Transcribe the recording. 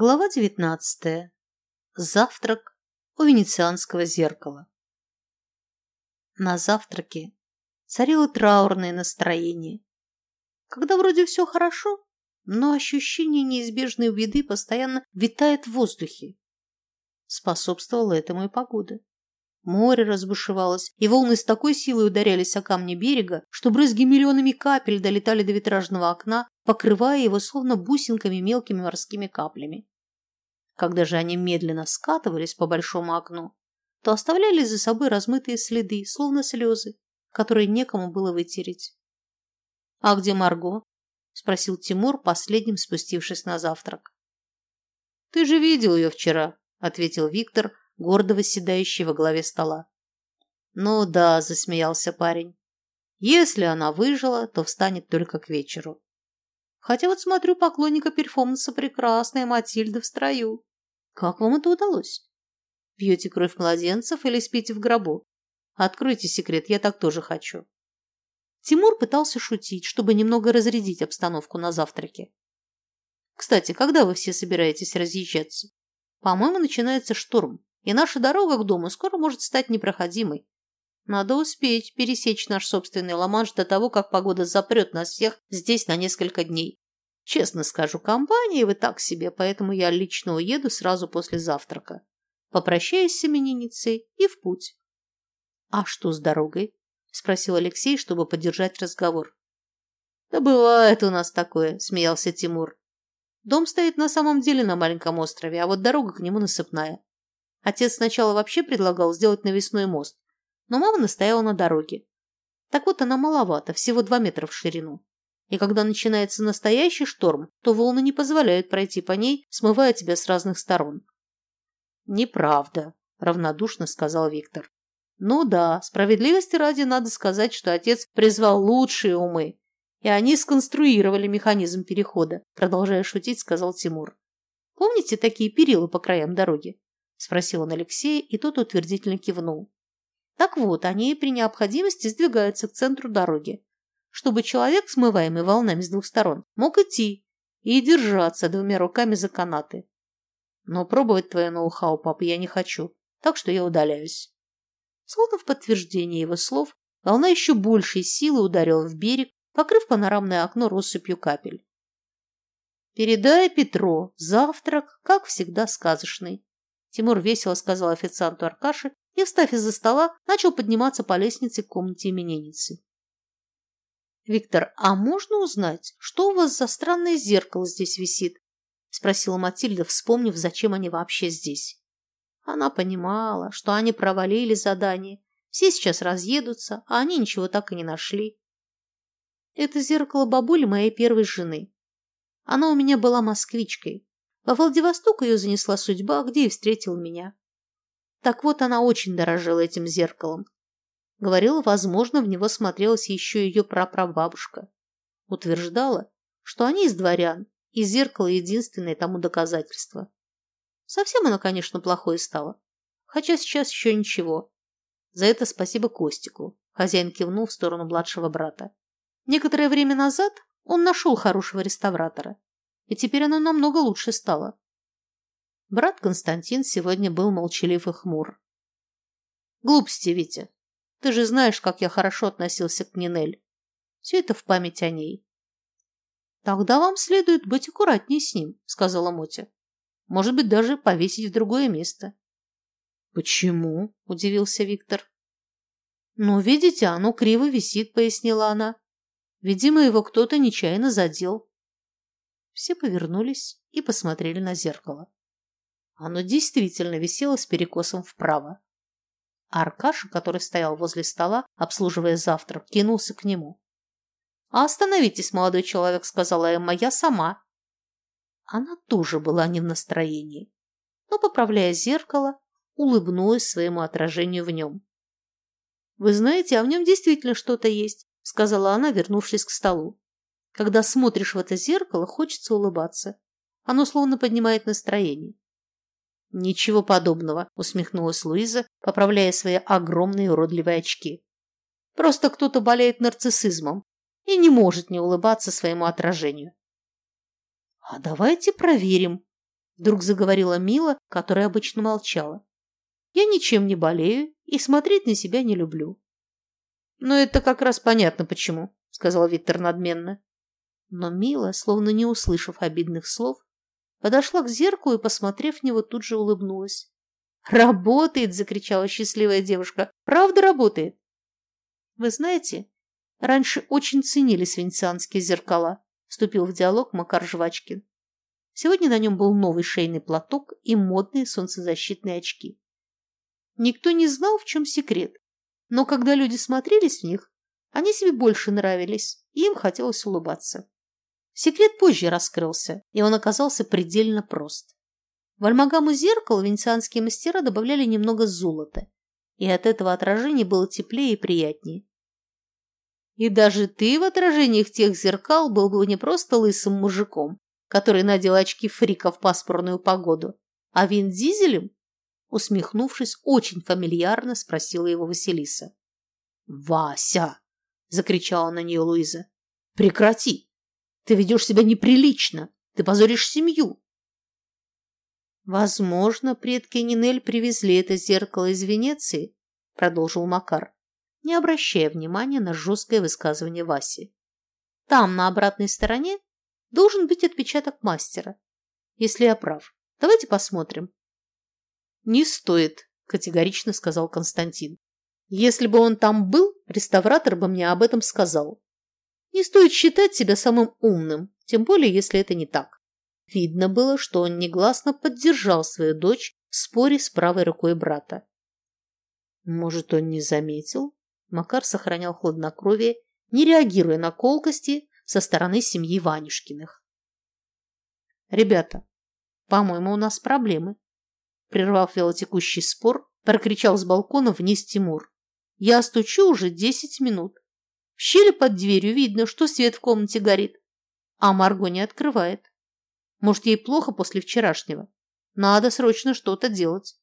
Глава девятнадцатая. Завтрак у венецианского зеркала. На завтраке царило траурное настроение. Когда вроде все хорошо, но ощущение неизбежной беды постоянно витает в воздухе. Способствовала этому и погода. Море разбушевалось, и волны с такой силой ударялись о камни берега, что брызги миллионами капель долетали до витражного окна, покрывая его словно бусинками мелкими морскими каплями. Когда же они медленно скатывались по большому окну, то оставляли за собой размытые следы, словно слезы, которые некому было вытереть. «А где Марго?» – спросил Тимур, последним спустившись на завтрак. «Ты же видел ее вчера», – ответил Виктор, гордо восседающий во главе стола. «Ну да», – засмеялся парень. «Если она выжила, то встанет только к вечеру. Хотя вот смотрю, поклонника перформанса прекрасная Матильда в строю. Как вам это удалось? Пьете кровь младенцев или спите в гробу? Откройте секрет, я так тоже хочу». Тимур пытался шутить, чтобы немного разрядить обстановку на завтраке. «Кстати, когда вы все собираетесь разъезжаться? По-моему, начинается шторм и наша дорога к дому скоро может стать непроходимой. Надо успеть пересечь наш собственный Ла-Манш до того, как погода запрет нас всех здесь на несколько дней. Честно скажу, компании вы так себе, поэтому я лично уеду сразу после завтрака. Попрощаюсь с именинницей и в путь. — А что с дорогой? — спросил Алексей, чтобы поддержать разговор. — Да бывает у нас такое, — смеялся Тимур. Дом стоит на самом деле на маленьком острове, а вот дорога к нему насыпная. Отец сначала вообще предлагал сделать навесной мост, но мама настояла на дороге. Так вот она маловато, всего два метра в ширину. И когда начинается настоящий шторм, то волны не позволяют пройти по ней, смывая тебя с разных сторон. «Неправда», – равнодушно сказал Виктор. «Ну да, справедливости ради надо сказать, что отец призвал лучшие умы, и они сконструировали механизм перехода», – продолжая шутить, сказал Тимур. «Помните такие перила по краям дороги? Спросил он Алексея, и тот утвердительно кивнул. Так вот, они при необходимости сдвигаются к центру дороги, чтобы человек, смываемый волнами с двух сторон, мог идти и держаться двумя руками за канаты. Но пробовать твое ноу-хау, папа, я не хочу, так что я удаляюсь. Словно в подтверждение его слов, волна еще большей силы ударила в берег, покрыв панорамное окно россыпью капель. «Передай Петро, завтрак, как всегда, сказочный. Тимур весело сказал официанту Аркаше и, встав из-за стола, начал подниматься по лестнице к комнате именинницы. «Виктор, а можно узнать, что у вас за странное зеркало здесь висит?» – спросила Матильда, вспомнив, зачем они вообще здесь. Она понимала, что они провалили задание, все сейчас разъедутся, а они ничего так и не нашли. Это зеркало бабули моей первой жены. Она у меня была москвичкой, во Владивосток ее занесла судьба, где и встретил меня. Так вот, она очень дорожила этим зеркалом. Говорила, возможно, в него смотрелась еще ее прапрабабушка. Утверждала, что они из дворян, и зеркало единственное тому доказательство. Совсем оно, конечно, плохое стало. Хотя сейчас еще ничего. За это спасибо Костику. Хозяин кивнул в сторону младшего брата. Некоторое время назад он нашел хорошего реставратора и теперь оно намного лучше стало. Брат Константин сегодня был молчалив и хмур. «Глупости, Витя. Ты же знаешь, как я хорошо относился к Нинель. Все это в память о ней». «Тогда вам следует быть аккуратнее с ним», — сказала Мотя. «Может быть, даже повесить в другое место». «Почему?» – удивился Виктор. «Ну, видите, оно криво висит», – пояснила она. «Видимо, его кто-то нечаянно задел. Все повернулись и посмотрели на зеркало. Оно действительно висело с перекосом вправо. А Аркаша, который стоял возле стола, обслуживая завтрак, кинулся к нему. «А остановитесь, молодой человек», — сказала Эмма, — «я сама». Она тоже была не в настроении, но, поправляя зеркало, улыбнулась своему отражению в нем. «Вы знаете, а в нем действительно что-то есть», — сказала она, вернувшись к столу. Когда смотришь в это зеркало, хочется улыбаться. Оно словно поднимает настроение. «Ничего подобного», – усмехнулась Луиза, поправляя свои огромные уродливые очки. «Просто кто-то болеет нарциссизмом и не может не улыбаться своему отражению». «А давайте проверим», – Вдруг заговорила Мила, которая обычно молчала. Я ничем не болею и смотреть на себя не люблю. Но это как раз понятно почему, сказал Виктор надменно. Но Мила, словно не услышав обидных слов, подошла к зеркалу и, посмотрев в него, тут же улыбнулась. «Работает!» – закричала счастливая девушка. «Правда работает!» «Вы знаете, раньше очень ценились венецианские зеркала», – вступил в диалог Макар Жвачкин. Сегодня на нем был новый шейный платок и модные солнцезащитные очки. Никто не знал, в чем секрет, но когда люди смотрелись в них, они себе больше нравились, и им хотелось улыбаться. Секрет позже раскрылся, и он оказался предельно прост. В альмагаму зеркал венецианские мастера добавляли немного золота, и от этого отражение было теплее и приятнее. И даже ты в отражениях тех зеркал был бы не просто лысым мужиком, который надел очки фрика в пасмурную погоду, а Вин Дизелем, усмехнувшись, очень фамильярно спросила его Василиса. «Вася!» – закричала на нее Луиза. «Прекрати! Ты ведешь себя неприлично. Ты позоришь семью. Возможно, предки Нинель привезли это зеркало из Венеции, продолжил Макар, не обращая внимания на жесткое высказывание Васи. Там, на обратной стороне, должен быть отпечаток мастера. Если я прав. Давайте посмотрим. Не стоит, категорично сказал Константин. Если бы он там был, реставратор бы мне об этом сказал. Не стоит считать себя самым умным, тем более, если это не так. Видно было, что он негласно поддержал свою дочь в споре с правой рукой брата. Может, он не заметил? Макар сохранял хладнокровие, не реагируя на колкости со стороны семьи Ванюшкиных. «Ребята, по-моему, у нас проблемы», прервав велотекущий спор, прокричал с балкона вниз Тимур. «Я стучу уже десять минут. В щели под дверью видно, что свет в комнате горит. А Марго не открывает. Может, ей плохо после вчерашнего? Надо срочно что-то делать.